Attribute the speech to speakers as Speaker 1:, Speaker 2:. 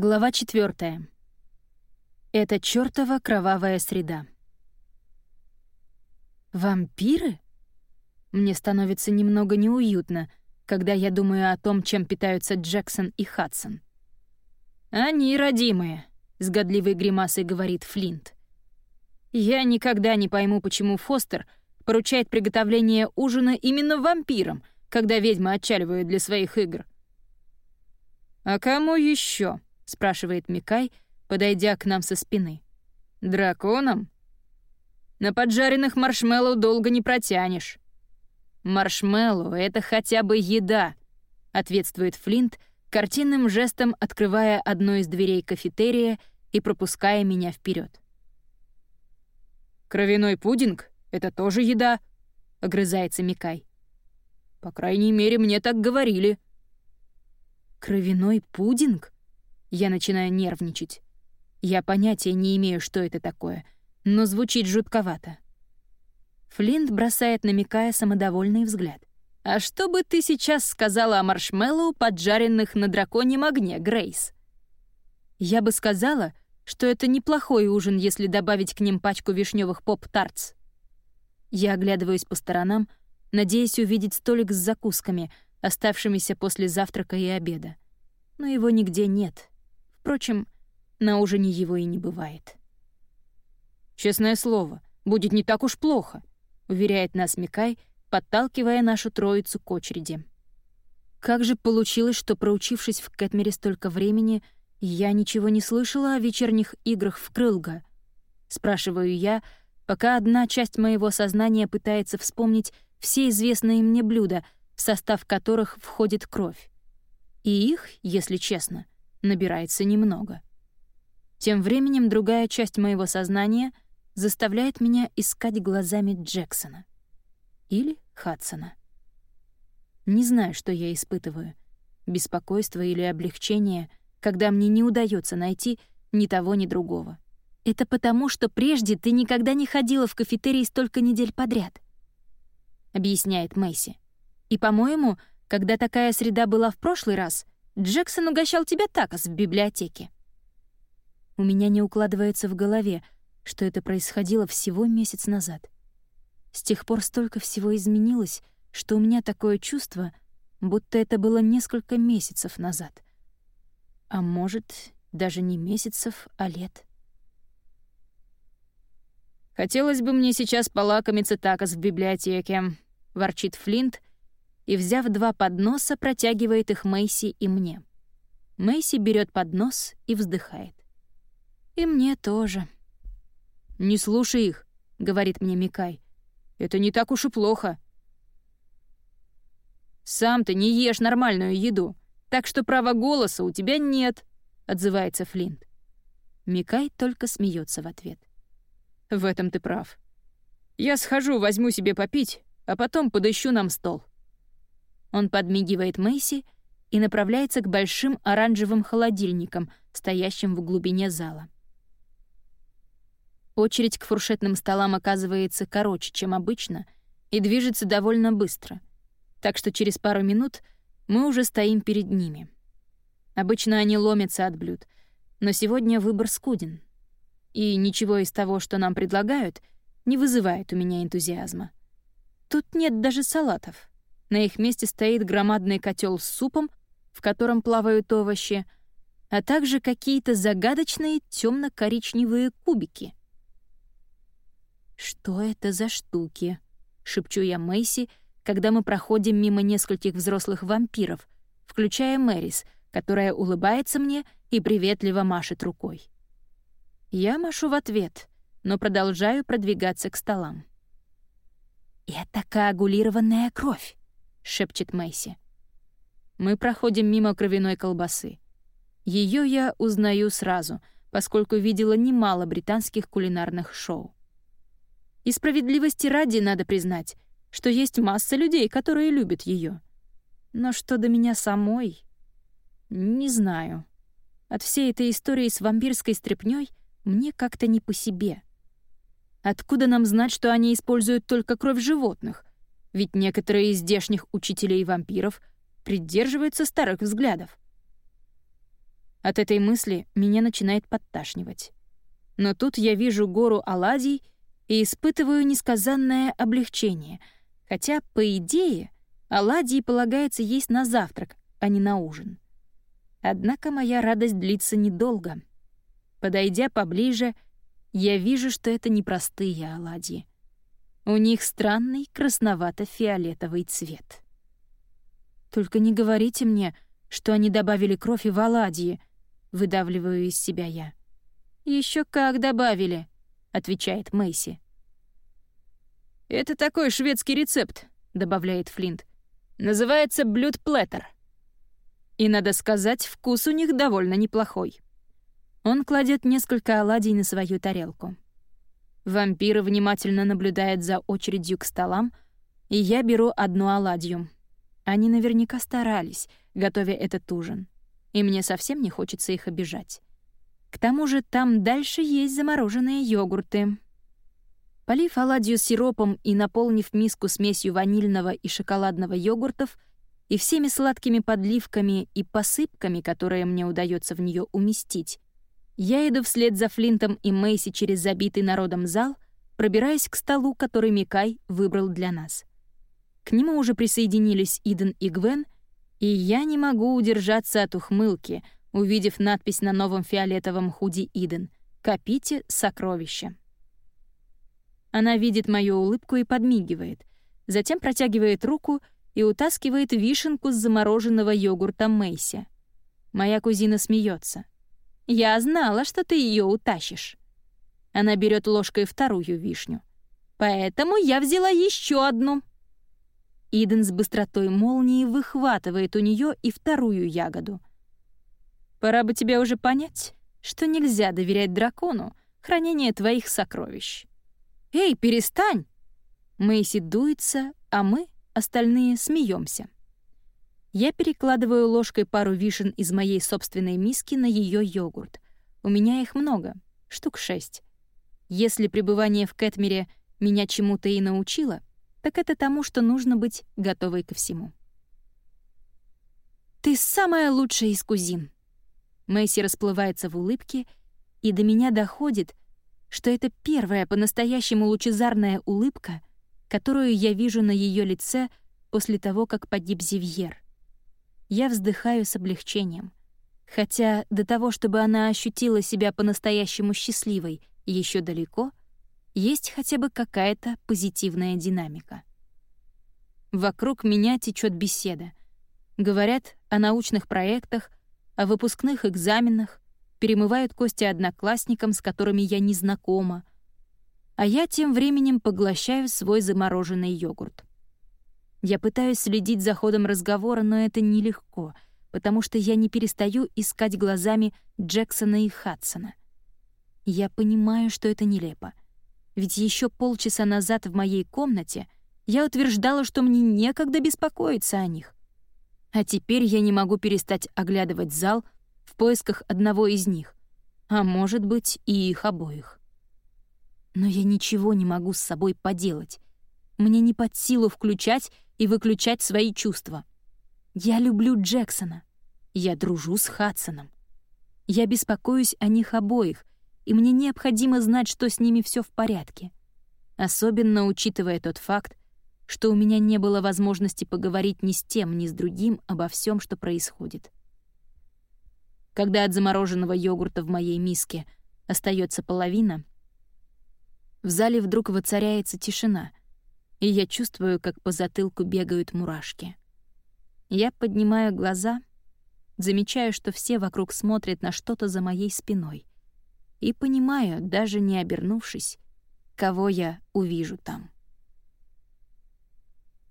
Speaker 1: Глава четвертая. Это чёртова кровавая среда. Вампиры? Мне становится немного неуютно, когда я думаю о том, чем питаются Джексон и Хадсон. «Они родимые», — с годливой гримасой говорит Флинт. «Я никогда не пойму, почему Фостер поручает приготовление ужина именно вампирам, когда ведьмы отчаливают для своих игр». «А кому еще? Спрашивает Микай, подойдя к нам со спины. «Драконам?» «На поджаренных маршмеллоу долго не протянешь». «Маршмеллоу — это хотя бы еда», — ответствует Флинт, картинным жестом открывая одну из дверей кафетерия и пропуская меня вперед. «Кровяной пудинг — это тоже еда», — огрызается Микай. «По крайней мере, мне так говорили». «Кровяной пудинг?» Я начинаю нервничать. Я понятия не имею, что это такое, но звучит жутковато. Флинт бросает на Микая самодовольный взгляд. «А что бы ты сейчас сказала о маршмеллоу, поджаренных на драконьем огне, Грейс?» «Я бы сказала, что это неплохой ужин, если добавить к ним пачку вишневых поп-тартс». Я оглядываюсь по сторонам, надеясь увидеть столик с закусками, оставшимися после завтрака и обеда. Но его нигде нет. Впрочем, на ужине его и не бывает. «Честное слово, будет не так уж плохо», — уверяет нас Микай, подталкивая нашу троицу к очереди. Как же получилось, что, проучившись в Кэтмере столько времени, я ничего не слышала о вечерних играх в Крылга? Спрашиваю я, пока одна часть моего сознания пытается вспомнить все известные мне блюда, в состав которых входит кровь. И их, если честно — набирается немного. Тем временем другая часть моего сознания заставляет меня искать глазами Джексона. Или Хадсона. Не знаю, что я испытываю. Беспокойство или облегчение, когда мне не удается найти ни того, ни другого. Это потому, что прежде ты никогда не ходила в кафетерий столько недель подряд, объясняет Мэйси. И, по-моему, когда такая среда была в прошлый раз — Джексон угощал тебя такос в библиотеке». У меня не укладывается в голове, что это происходило всего месяц назад. С тех пор столько всего изменилось, что у меня такое чувство, будто это было несколько месяцев назад. А может, даже не месяцев, а лет. «Хотелось бы мне сейчас полакомиться такос в библиотеке», — ворчит Флинт, и, взяв два подноса, протягивает их Мэйси и мне. Мэйси берет поднос и вздыхает. «И мне тоже». «Не слушай их», — говорит мне Микай. «Это не так уж и плохо». «Сам ты не ешь нормальную еду, так что права голоса у тебя нет», — отзывается Флинт. Микай только смеется в ответ. «В этом ты прав. Я схожу, возьму себе попить, а потом подыщу нам стол». Он подмигивает Мэйси и направляется к большим оранжевым холодильникам, стоящим в глубине зала. Очередь к фуршетным столам оказывается короче, чем обычно, и движется довольно быстро, так что через пару минут мы уже стоим перед ними. Обычно они ломятся от блюд, но сегодня выбор скуден. И ничего из того, что нам предлагают, не вызывает у меня энтузиазма. Тут нет даже салатов. На их месте стоит громадный котел с супом, в котором плавают овощи, а также какие-то загадочные темно коричневые кубики. «Что это за штуки?» — шепчу я Мэйси, когда мы проходим мимо нескольких взрослых вампиров, включая Мэрис, которая улыбается мне и приветливо машет рукой. Я машу в ответ, но продолжаю продвигаться к столам. «Это коагулированная кровь шепчет Мэйси. Мы проходим мимо кровяной колбасы. Ее я узнаю сразу, поскольку видела немало британских кулинарных шоу. И справедливости ради надо признать, что есть масса людей, которые любят ее. Но что до меня самой? Не знаю. От всей этой истории с вампирской стряпнёй мне как-то не по себе. Откуда нам знать, что они используют только кровь животных, ведь некоторые из здешних учителей вампиров придерживаются старых взглядов. От этой мысли меня начинает подташнивать. Но тут я вижу гору оладий и испытываю несказанное облегчение, хотя, по идее, оладьи полагается есть на завтрак, а не на ужин. Однако моя радость длится недолго. Подойдя поближе, я вижу, что это непростые оладьи. У них странный красновато-фиолетовый цвет. «Только не говорите мне, что они добавили кровь и в оладьи», — выдавливаю из себя я. Еще как добавили», — отвечает Мэйси. «Это такой шведский рецепт», — добавляет Флинт. «Называется блюд-плеттер». И, надо сказать, вкус у них довольно неплохой. Он кладет несколько оладий на свою тарелку. Вампир внимательно наблюдает за очередью к столам, и я беру одну оладью. Они наверняка старались, готовя этот ужин, и мне совсем не хочется их обижать. К тому же там дальше есть замороженные йогурты. Полив оладью сиропом и наполнив миску смесью ванильного и шоколадного йогуртов и всеми сладкими подливками и посыпками, которые мне удается в нее уместить, я иду вслед за Флинтом и Мэйси через забитый народом зал, пробираясь к столу, который Микай выбрал для нас. К нему уже присоединились Иден и Гвен, и я не могу удержаться от ухмылки, увидев надпись на новом фиолетовом худи Иден «Копите сокровища». Она видит мою улыбку и подмигивает, затем протягивает руку и утаскивает вишенку с замороженного йогурта Мэйси. Моя кузина смеется. Я знала, что ты ее утащишь. Она берет ложкой вторую вишню. Поэтому я взяла еще одну. Иден с быстротой молнии выхватывает у нее и вторую ягоду. Пора бы тебе уже понять, что нельзя доверять дракону хранение твоих сокровищ. Эй, перестань! Мэйси дуется, а мы, остальные, смеемся. Я перекладываю ложкой пару вишен из моей собственной миски на ее йогурт. У меня их много, штук шесть. Если пребывание в Кэтмере меня чему-то и научило, так это тому, что нужно быть готовой ко всему. «Ты самая лучшая из кузин!» Мэйси расплывается в улыбке, и до меня доходит, что это первая по-настоящему лучезарная улыбка, которую я вижу на ее лице после того, как погиб Зивьер — я вздыхаю с облегчением. Хотя до того, чтобы она ощутила себя по-настоящему счастливой, еще далеко, есть хотя бы какая-то позитивная динамика. Вокруг меня течет беседа. Говорят о научных проектах, о выпускных экзаменах, перемывают кости одноклассникам, с которыми я не знакома, а я тем временем поглощаю свой замороженный йогурт. Я пытаюсь следить за ходом разговора, но это нелегко, потому что я не перестаю искать глазами Джексона и Хадсона. Я понимаю, что это нелепо. Ведь еще полчаса назад в моей комнате я утверждала, что мне некогда беспокоиться о них. А теперь я не могу перестать оглядывать зал в поисках одного из них, а может быть и их обоих. Но я ничего не могу с собой поделать. Мне не под силу включать и выключать свои чувства. Я люблю Джексона. Я дружу с Хадсоном. Я беспокоюсь о них обоих, и мне необходимо знать, что с ними все в порядке. Особенно учитывая тот факт, что у меня не было возможности поговорить ни с тем, ни с другим обо всем, что происходит. Когда от замороженного йогурта в моей миске остается половина, в зале вдруг воцаряется тишина, и я чувствую, как по затылку бегают мурашки. Я поднимаю глаза, замечаю, что все вокруг смотрят на что-то за моей спиной, и понимаю, даже не обернувшись, кого я увижу там.